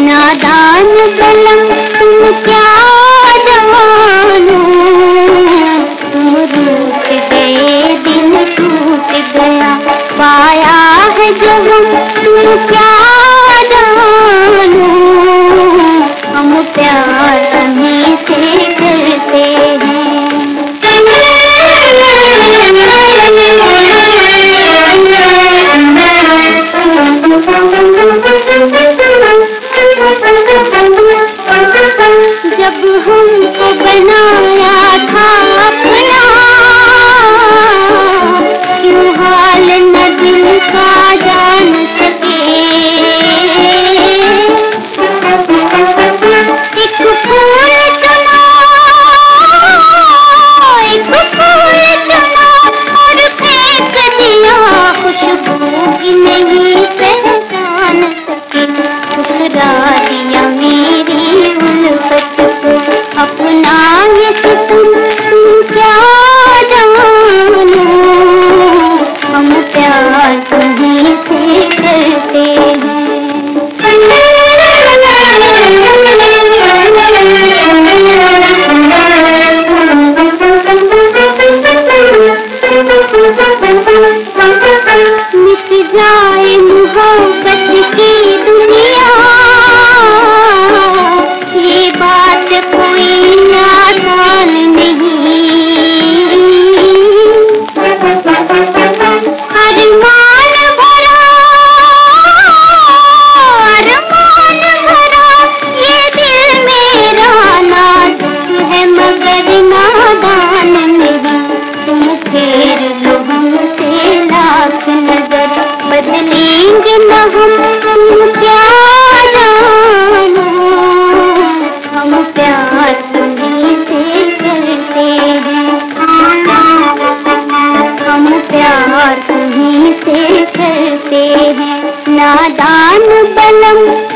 नादान बलम तुम क्या तुम रूप गए, दिन टूट गया। पाया है जो हम तुम क्या हम प्यार तुम्हें से करते Thank you. जब हमको बनाया था अपना दान बलम्